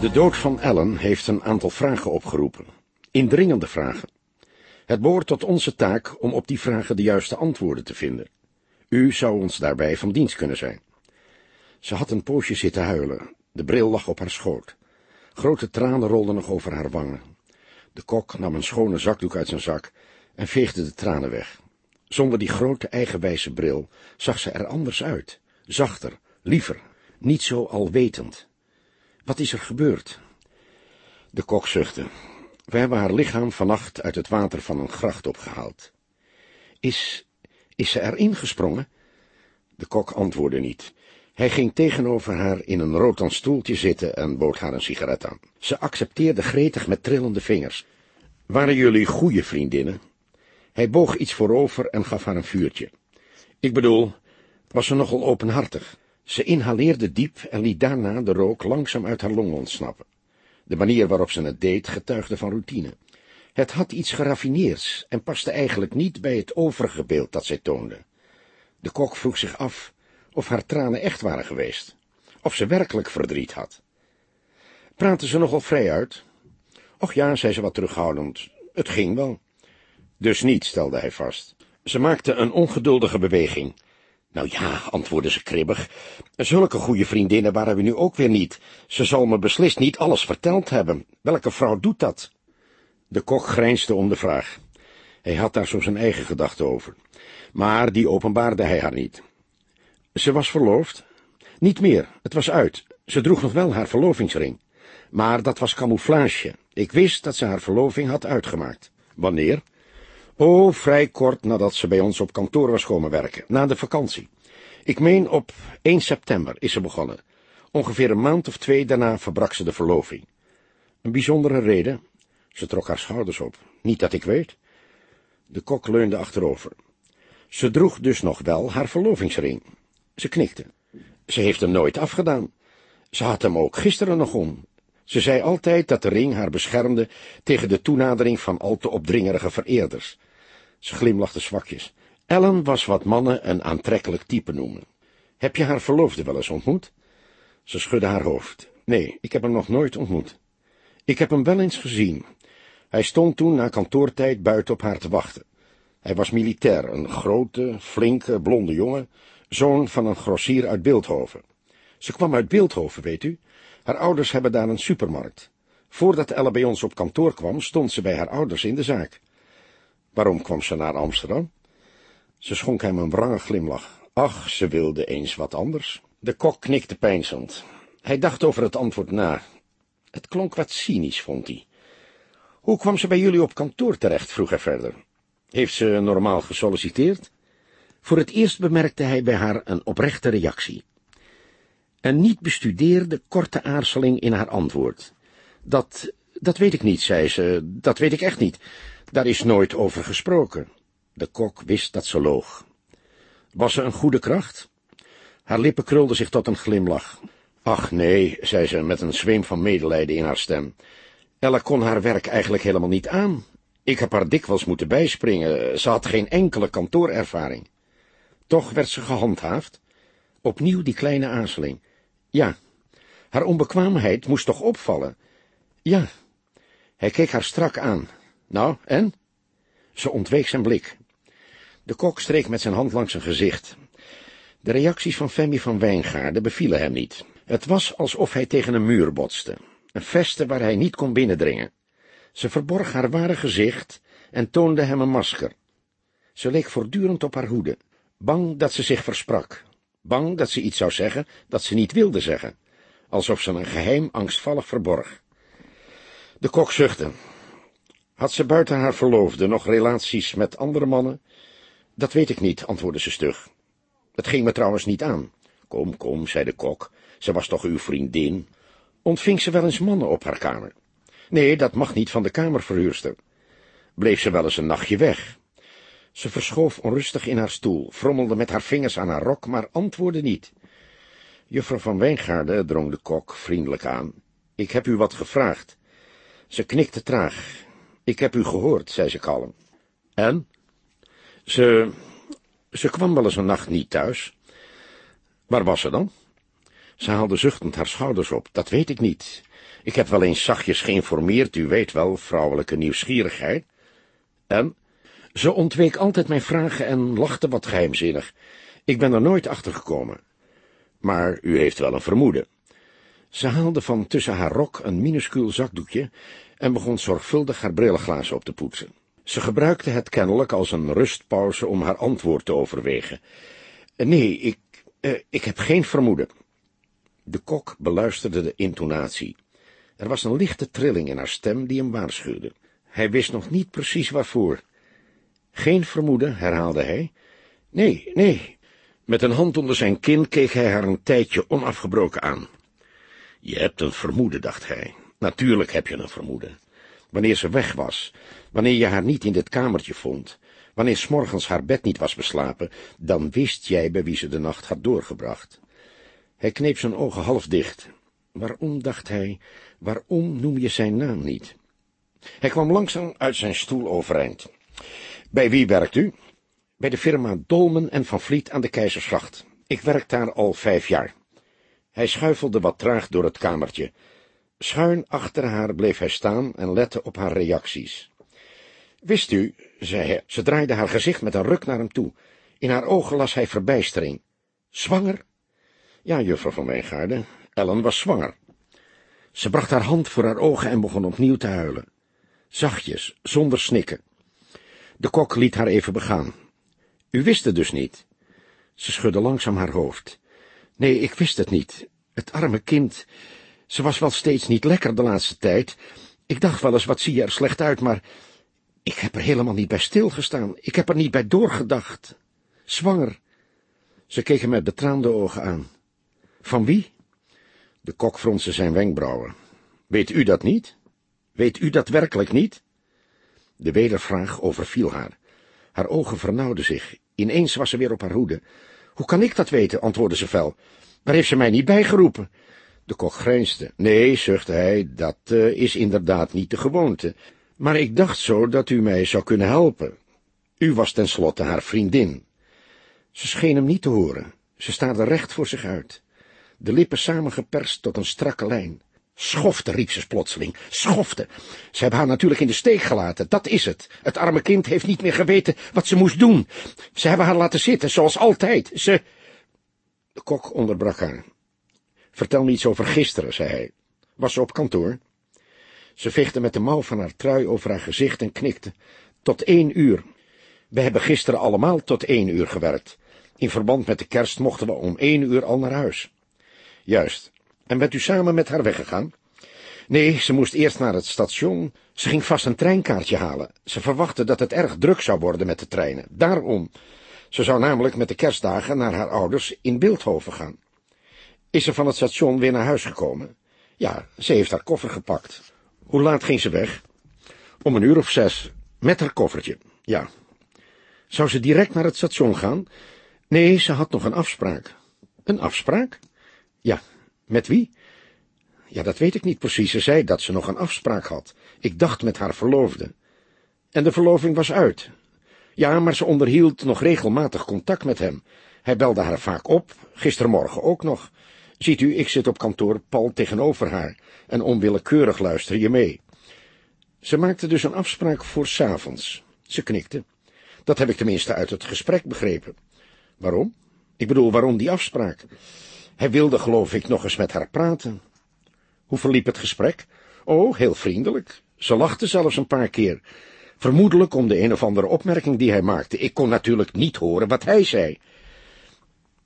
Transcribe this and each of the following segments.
De dood van Ellen heeft een aantal vragen opgeroepen. Indringende vragen. Het behoort tot onze taak om op die vragen de juiste antwoorden te vinden. U zou ons daarbij van dienst kunnen zijn. Ze had een poosje zitten huilen. De bril lag op haar schoot. Grote tranen rolden nog over haar wangen. De kok nam een schone zakdoek uit zijn zak en veegde de tranen weg. Zonder die grote eigenwijze bril zag ze er anders uit. Zachter, liever, niet zo alwetend. Wat is er gebeurd? De kok zuchtte. We hebben haar lichaam vannacht uit het water van een gracht opgehaald. Is, is ze erin gesprongen? De kok antwoordde niet. Hij ging tegenover haar in een rotan stoeltje zitten en bood haar een sigaret aan. Ze accepteerde gretig met trillende vingers. Waren jullie goede vriendinnen? Hij boog iets voorover en gaf haar een vuurtje. Ik bedoel, was ze nogal openhartig. Ze inhaleerde diep en liet daarna de rook langzaam uit haar longen ontsnappen. De manier waarop ze het deed getuigde van routine. Het had iets geraffineerds en paste eigenlijk niet bij het overige beeld dat zij toonde. De kok vroeg zich af of haar tranen echt waren geweest, of ze werkelijk verdriet had. Praatte ze nogal vrij uit? Och ja, zei ze wat terughoudend, het ging wel. Dus niet, stelde hij vast. Ze maakte een ongeduldige beweging. Nou ja, antwoordde ze kribbig, zulke goede vriendinnen waren we nu ook weer niet. Ze zal me beslist niet alles verteld hebben. Welke vrouw doet dat? De kok grijnsde om de vraag. Hij had daar zo zijn eigen gedachten over. Maar die openbaarde hij haar niet. Ze was verloofd? Niet meer, het was uit. Ze droeg nog wel haar verlovingsring. Maar dat was camouflage. Ik wist dat ze haar verloving had uitgemaakt. Wanneer? Oh, vrij kort nadat ze bij ons op kantoor was komen werken, na de vakantie. Ik meen op 1 september is ze begonnen. Ongeveer een maand of twee daarna verbrak ze de verloving. Een bijzondere reden? Ze trok haar schouders op. Niet dat ik weet. De kok leunde achterover. Ze droeg dus nog wel haar verlovingsring. Ze knikte. Ze heeft hem nooit afgedaan. Ze had hem ook gisteren nog om. Ze zei altijd dat de ring haar beschermde tegen de toenadering van al te opdringerige vereerders. Ze glimlachte zwakjes. Ellen was wat mannen een aantrekkelijk type noemen. Heb je haar verloofde wel eens ontmoet? Ze schudde haar hoofd. Nee, ik heb hem nog nooit ontmoet. Ik heb hem wel eens gezien. Hij stond toen na kantoortijd buiten op haar te wachten. Hij was militair, een grote, flinke, blonde jongen, zoon van een grossier uit Beeldhoven. Ze kwam uit Beeldhoven, weet u. Haar ouders hebben daar een supermarkt. Voordat Elle bij ons op kantoor kwam, stond ze bij haar ouders in de zaak. Waarom kwam ze naar Amsterdam? Ze schonk hem een wrange glimlach. Ach, ze wilde eens wat anders. De kok knikte peinzend. Hij dacht over het antwoord na. Het klonk wat cynisch, vond hij. Hoe kwam ze bij jullie op kantoor terecht, vroeg hij verder. Heeft ze normaal gesolliciteerd? Voor het eerst bemerkte hij bij haar een oprechte reactie. Een niet bestudeerde, korte aarzeling in haar antwoord. Dat, dat weet ik niet, zei ze, dat weet ik echt niet. Daar is nooit over gesproken. De kok wist dat ze loog. Was ze een goede kracht? Haar lippen krulden zich tot een glimlach. Ach nee, zei ze met een zweem van medelijden in haar stem. Ella kon haar werk eigenlijk helemaal niet aan. Ik heb haar dikwijls moeten bijspringen, ze had geen enkele kantoorervaring. Toch werd ze gehandhaafd. Opnieuw die kleine aarzeling. Ja, haar onbekwaamheid moest toch opvallen? Ja. Hij keek haar strak aan. Nou, en? Ze ontweek zijn blik. De kok streek met zijn hand langs zijn gezicht. De reacties van Femi van Wijngaarden bevielen hem niet. Het was alsof hij tegen een muur botste, een veste waar hij niet kon binnendringen. Ze verborg haar ware gezicht en toonde hem een masker. Ze leek voortdurend op haar hoede, bang dat ze zich versprak, bang dat ze iets zou zeggen dat ze niet wilde zeggen, alsof ze een geheim angstvallig verborg. De kok zuchtte. Had ze buiten haar verloofde nog relaties met andere mannen? Dat weet ik niet, antwoordde ze stug. Het ging me trouwens niet aan. Kom, kom, zei de kok, ze was toch uw vriendin? Ontving ze wel eens mannen op haar kamer? Nee, dat mag niet van de kamerverhuurster. Bleef ze wel eens een nachtje weg? Ze verschoof onrustig in haar stoel, frommelde met haar vingers aan haar rok, maar antwoordde niet. Juffrouw van Wijngaarden drong de kok vriendelijk aan. Ik heb u wat gevraagd. Ze knikte traag. Ik heb u gehoord, zei ze kalm. En? Ze... ze kwam wel eens een nacht niet thuis. Waar was ze dan? Ze haalde zuchtend haar schouders op. Dat weet ik niet. Ik heb wel eens zachtjes geïnformeerd, u weet wel, vrouwelijke nieuwsgierigheid. En? Ze ontweek altijd mijn vragen en lachte wat geheimzinnig. Ik ben er nooit achter gekomen. Maar u heeft wel een vermoeden. Ze haalde van tussen haar rok een minuscuul zakdoekje en begon zorgvuldig haar brillenglazen op te poetsen. Ze gebruikte het kennelijk als een rustpauze om haar antwoord te overwegen. Nee, ik, uh, ik heb geen vermoeden. De kok beluisterde de intonatie. Er was een lichte trilling in haar stem die hem waarschuwde. Hij wist nog niet precies waarvoor. Geen vermoeden, herhaalde hij. Nee, nee. Met een hand onder zijn kin keek hij haar een tijdje onafgebroken aan. Je hebt een vermoeden, dacht hij. Natuurlijk heb je een vermoeden. Wanneer ze weg was, wanneer je haar niet in dit kamertje vond, wanneer s morgens haar bed niet was beslapen, dan wist jij bij wie ze de nacht had doorgebracht. Hij kneep zijn ogen half dicht. Waarom, dacht hij, waarom noem je zijn naam niet? Hij kwam langzaam uit zijn stoel overeind. Bij wie werkt u? Bij de firma Dolmen en Van Vliet aan de Keizersgracht. Ik werk daar al vijf jaar. Hij schuifelde wat traag door het kamertje. Schuin achter haar bleef hij staan en lette op haar reacties. Wist u, zei hij, ze draaide haar gezicht met een ruk naar hem toe. In haar ogen las hij verbijstering. Zwanger? Ja, juffrouw van Wijngaarden, Ellen was zwanger. Ze bracht haar hand voor haar ogen en begon opnieuw te huilen. Zachtjes, zonder snikken. De kok liet haar even begaan. U wist het dus niet? Ze schudde langzaam haar hoofd. Nee, ik wist het niet. Het arme kind. Ze was wel steeds niet lekker de laatste tijd. Ik dacht wel eens, wat zie je er slecht uit, maar ik heb er helemaal niet bij stilgestaan. Ik heb er niet bij doorgedacht. Zwanger. Ze keek hem met betraande ogen aan. Van wie? De kok fronste zijn wenkbrauwen. Weet u dat niet? Weet u dat werkelijk niet? De wedervraag overviel haar. Haar ogen vernauwden zich. Ineens was ze weer op haar hoede. Hoe kan ik dat weten, antwoordde ze fel. Waar heeft ze mij niet bijgeroepen? De kok grijnsde. Nee, zuchtte hij, dat uh, is inderdaad niet de gewoonte. Maar ik dacht zo dat u mij zou kunnen helpen. U was tenslotte haar vriendin. Ze scheen hem niet te horen. Ze staarde recht voor zich uit. De lippen samengeperst tot een strakke lijn. Schofte, riep ze plotseling. Schofte. Ze hebben haar natuurlijk in de steek gelaten, dat is het. Het arme kind heeft niet meer geweten wat ze moest doen. Ze hebben haar laten zitten, zoals altijd. Ze... De kok onderbrak haar. Vertel me iets over gisteren, zei hij. Was ze op kantoor? Ze veegde met de mouw van haar trui over haar gezicht en knikte. Tot één uur. We hebben gisteren allemaal tot één uur gewerkt. In verband met de kerst mochten we om één uur al naar huis. Juist. En bent u samen met haar weggegaan? Nee, ze moest eerst naar het station. Ze ging vast een treinkaartje halen. Ze verwachtte dat het erg druk zou worden met de treinen. Daarom. Ze zou namelijk met de kerstdagen naar haar ouders in Beeldhoven gaan. Is ze van het station weer naar huis gekomen? Ja, ze heeft haar koffer gepakt. Hoe laat ging ze weg? Om een uur of zes, met haar koffertje, ja. Zou ze direct naar het station gaan? Nee, ze had nog een afspraak. Een afspraak? Ja, met wie? Ja, dat weet ik niet precies. Ze zei dat ze nog een afspraak had. Ik dacht met haar verloofde. En de verloving was uit. Ja, maar ze onderhield nog regelmatig contact met hem. Hij belde haar vaak op, gistermorgen ook nog. Ziet u, ik zit op kantoor pal tegenover haar, en onwillekeurig luister je mee. Ze maakte dus een afspraak voor s'avonds. Ze knikte. Dat heb ik tenminste uit het gesprek begrepen. Waarom? Ik bedoel, waarom die afspraak? Hij wilde, geloof ik, nog eens met haar praten. Hoe verliep het gesprek? Oh, heel vriendelijk. Ze lachte zelfs een paar keer. Vermoedelijk om de een of andere opmerking die hij maakte. Ik kon natuurlijk niet horen wat hij zei.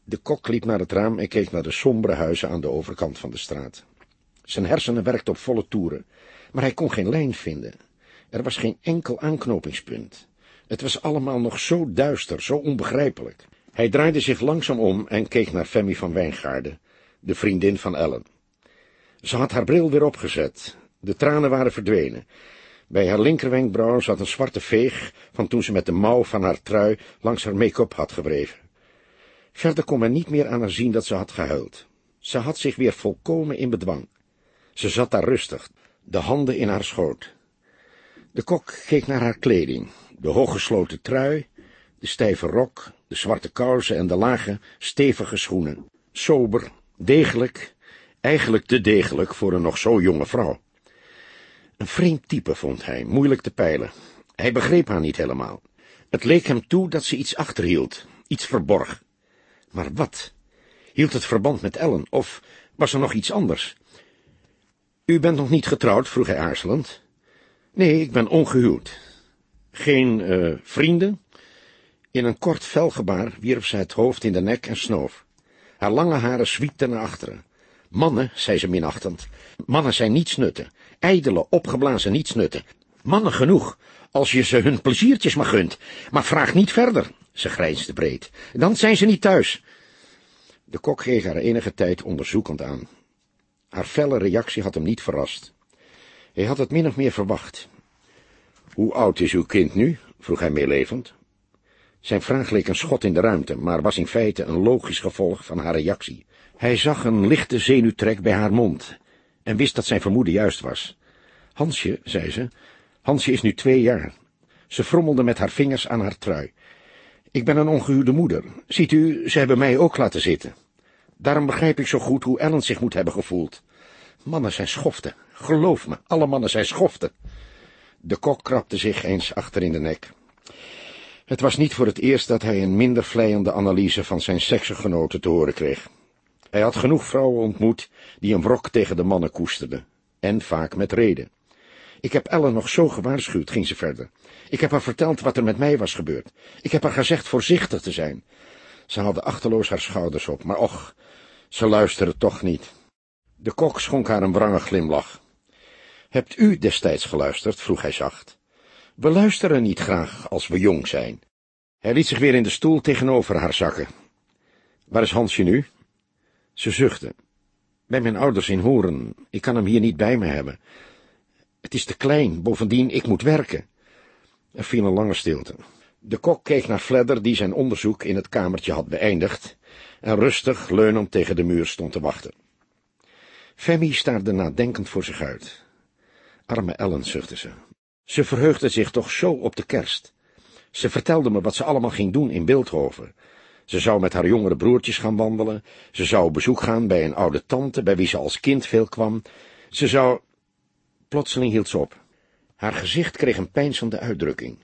De kok liep naar het raam en keek naar de sombere huizen aan de overkant van de straat. Zijn hersenen werkten op volle toeren, maar hij kon geen lijn vinden. Er was geen enkel aanknopingspunt. Het was allemaal nog zo duister, zo onbegrijpelijk. Hij draaide zich langzaam om en keek naar Femmie van Wijngaarden, de vriendin van Ellen. Ze had haar bril weer opgezet. De tranen waren verdwenen. Bij haar linkerwenkbrauw zat een zwarte veeg van toen ze met de mouw van haar trui langs haar make-up had gewreven. Verder kon men niet meer aan haar zien dat ze had gehuild. Ze had zich weer volkomen in bedwang. Ze zat daar rustig, de handen in haar schoot. De kok keek naar haar kleding, de hooggesloten trui, de stijve rok, de zwarte kousen en de lage, stevige schoenen. Sober, degelijk Eigenlijk te degelijk voor een nog zo jonge vrouw. Een vreemd type vond hij, moeilijk te peilen. Hij begreep haar niet helemaal. Het leek hem toe dat ze iets achterhield, iets verborg. Maar wat? Hield het verband met Ellen, of was er nog iets anders? U bent nog niet getrouwd, vroeg hij aarzelend. Nee, ik ben ongehuwd. Geen uh, vrienden? In een kort velgebaar wierp ze het hoofd in de nek en snoof. Haar lange haren zwiepten naar achteren. Mannen, zei ze minachtend, mannen zijn niets nutten, ijdele, opgeblazen nietsnutten. Mannen genoeg, als je ze hun pleziertjes maar gunt, maar vraag niet verder, ze grijnsde breed, dan zijn ze niet thuis. De kok keek haar enige tijd onderzoekend aan. Haar felle reactie had hem niet verrast. Hij had het min of meer verwacht. Hoe oud is uw kind nu? vroeg hij meelevend. Zijn vraag leek een schot in de ruimte, maar was in feite een logisch gevolg van haar reactie. Hij zag een lichte zenuwtrek bij haar mond en wist dat zijn vermoeden juist was. Hansje, zei ze, Hansje is nu twee jaar. Ze frommelde met haar vingers aan haar trui. Ik ben een ongehuwde moeder. Ziet u, ze hebben mij ook laten zitten. Daarom begrijp ik zo goed hoe Ellen zich moet hebben gevoeld. Mannen zijn schoften. Geloof me, alle mannen zijn schoften. De kok krabde zich eens achter in de nek. Het was niet voor het eerst dat hij een minder vleiende analyse van zijn seksgenoten te horen kreeg. Hij had genoeg vrouwen ontmoet die een wrok tegen de mannen koesterden, en vaak met reden. Ik heb Ellen nog zo gewaarschuwd, ging ze verder. Ik heb haar verteld wat er met mij was gebeurd. Ik heb haar gezegd voorzichtig te zijn. Ze haalde achterloos haar schouders op, maar och, ze luisterde toch niet. De kok schonk haar een wrange glimlach. Hebt u destijds geluisterd? vroeg hij zacht. We luisteren niet graag als we jong zijn. Hij liet zich weer in de stoel tegenover haar zakken. Waar is Hansje nu? Ze zuchtte. Bij mijn ouders in Horen. Ik kan hem hier niet bij me hebben. Het is te klein, bovendien, ik moet werken. Er viel een lange stilte. De kok keek naar Fledder, die zijn onderzoek in het kamertje had beëindigd, en rustig, leunend tegen de muur stond te wachten. Femi staarde nadenkend voor zich uit. Arme Ellen, zuchtte ze. Ze verheugde zich toch zo op de kerst. Ze vertelde me wat ze allemaal ging doen in Beeldhoven. Ze zou met haar jongere broertjes gaan wandelen, ze zou bezoek gaan bij een oude tante, bij wie ze als kind veel kwam. Ze zou... Plotseling hield ze op. Haar gezicht kreeg een pijnzende uitdrukking.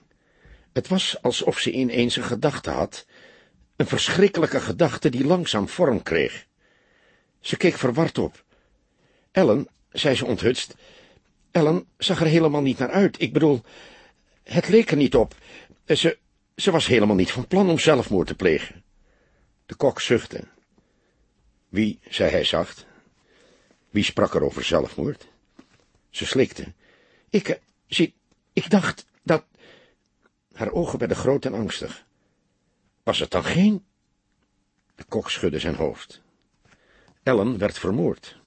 Het was alsof ze ineens een gedachte had, een verschrikkelijke gedachte die langzaam vorm kreeg. Ze keek verward op. Ellen, zei ze onthutst, Ellen zag er helemaal niet naar uit. Ik bedoel, het leek er niet op. Ze, ze was helemaal niet van plan om zelfmoord te plegen. De kok zuchtte. Wie, zei hij zacht, wie sprak er over zelfmoord? Ze slikte. Ik, eh, zie, ik dacht dat... Haar ogen werden groot en angstig. Was het dan geen... De kok schudde zijn hoofd. Ellen werd vermoord.